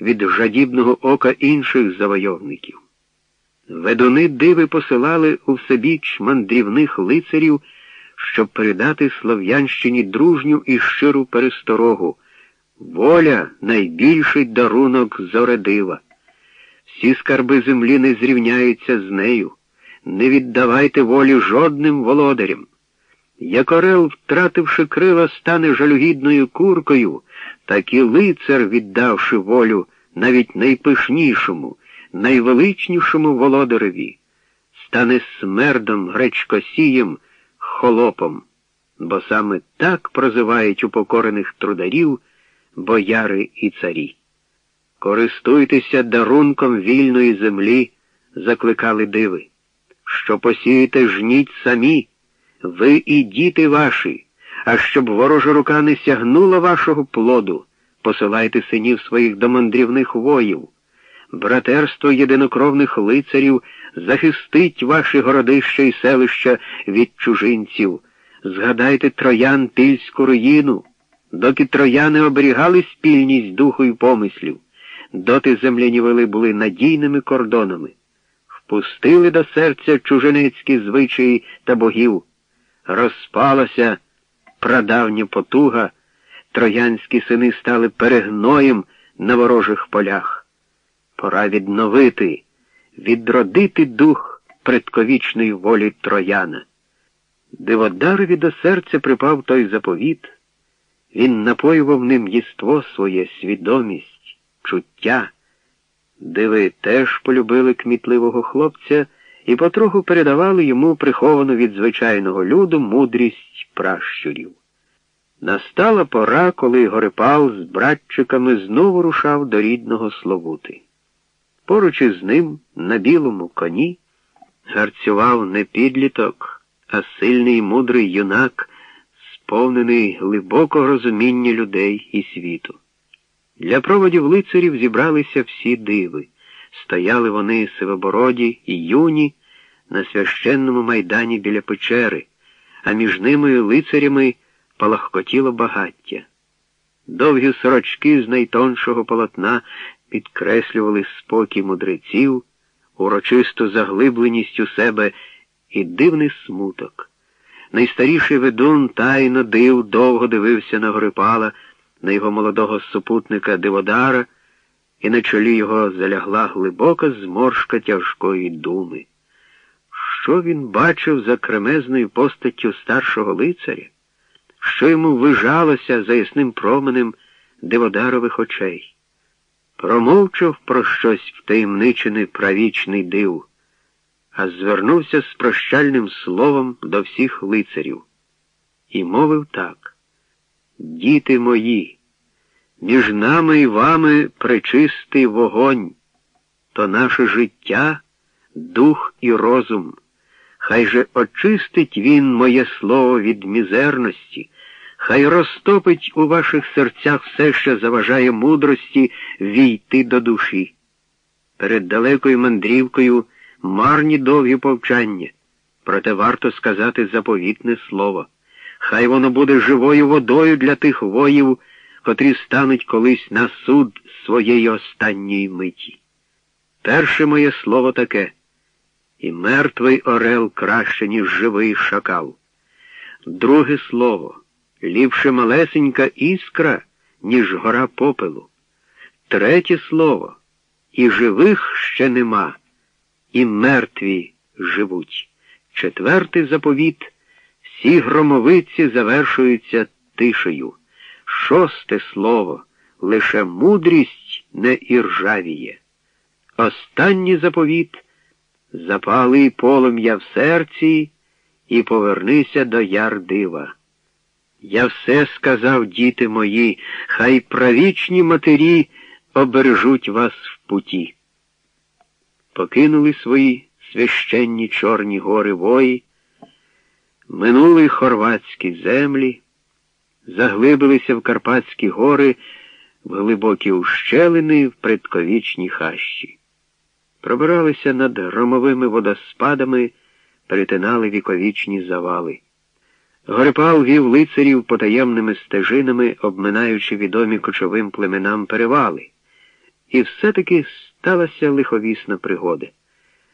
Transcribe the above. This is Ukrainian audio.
від жадібного ока інших завойовників. Ведуни диви посилали у всебіч мандрівних лицарів, щоб передати Слов'янщині дружню і щиру пересторогу. Воля найбільший дарунок зоредива. Всі скарби землі не зрівняються з нею. Не віддавайте волі жодним володарям. Як орел, втративши крила, стане жалюгідною куркою, так і лицар, віддавши волю навіть найпишнішому, найвеличнішому володареві, стане смердом, гречкосієм, холопом, бо саме так прозивають упокорених трударів бояри і царі. Користуйтеся дарунком вільної землі, закликали диви. Що посієте, жніть самі, ви і діти ваші, а щоб ворожа рука не сягнула вашого плоду, посилайте синів своїх до мандрівних воїв. Братерство єдинокровних лицарів захистить ваші городища і селища від чужинців. Згадайте троян тильську руїну, доки трояни оберігали спільність духу і помислів, доти земляні вели були надійними кордонами, впустили до серця чужинецькі звичаї та богів, розпалася прадавня потуга, троянські сини стали перегноєм на ворожих полях. Пора відновити, відродити дух предковічної волі трояна. Диводарові до серця припав той заповіт, він напоював ним єство своє, свідомість, чуття. Диви теж полюбили кмітливого хлопця і потроху передавали йому приховану від звичайного люду мудрість пращурів. Настала пора, коли Горипал з братчиками знову рушав до рідного Словути. Поруч із ним, на білому коні, гарцював не підліток, а сильний мудрий юнак, сповнений глибокого розуміння людей і світу. Для проводів лицарів зібралися всі диви. Стояли вони сивобороді і юні на священному майдані біля печери, а між ними лицарями палахкотіло багаття. Довгі сорочки з найтоншого полотна підкреслювали спокій мудреців, урочисту заглибленість у себе і дивний смуток. Найстаріший ведун тайно див, довго дивився на Грипала, на його молодого супутника Диводара, і на чолі його залягла глибока зморшка тяжкої думи. Що він бачив за кремезною постаттю старшого лицаря? Що йому вижалося за ясним променем Диводарових очей? Промовчав про щось втаємничений правічний див, а звернувся з прощальним словом до всіх лицарів і мовив так: Діти мої, між нами і вами пречистий вогонь, то наше життя, дух і розум. Хай же очистить він моє слово від мізерності. Хай розтопить у ваших серцях все, що заважає мудрості війти до душі. Перед далекою мандрівкою марні довгі повчання, проте варто сказати заповітне слово. Хай воно буде живою водою для тих воїв, котрі стануть колись на суд своєї останньої миті. Перше моє слово таке, і мертвий орел краще, ніж живий шакал. Друге слово ліпше малесенька іскра, ніж гора попелу. Третє слово і живих ще нема, і мертві живуть. Четвертий заповіт всі громовиці завершуються тишею. Шосте слово лише мудрість не іржавіє. Останній заповіт запали полум'я в серці і повернися до яр дива. Я все сказав, діти мої, хай правічні матері обережуть вас в путі. Покинули свої священні Чорні гори вої, минули хорватські землі, заглибилися в Карпатські гори, в глибокі ущелини, в предковічні хащі. Пробиралися над громовими водоспадами, перетинали віковічні завали. Горипал вів лицарів потаємними стежинами, обминаючи відомі кочовим племенам перевали. І все-таки сталася лиховісна пригода.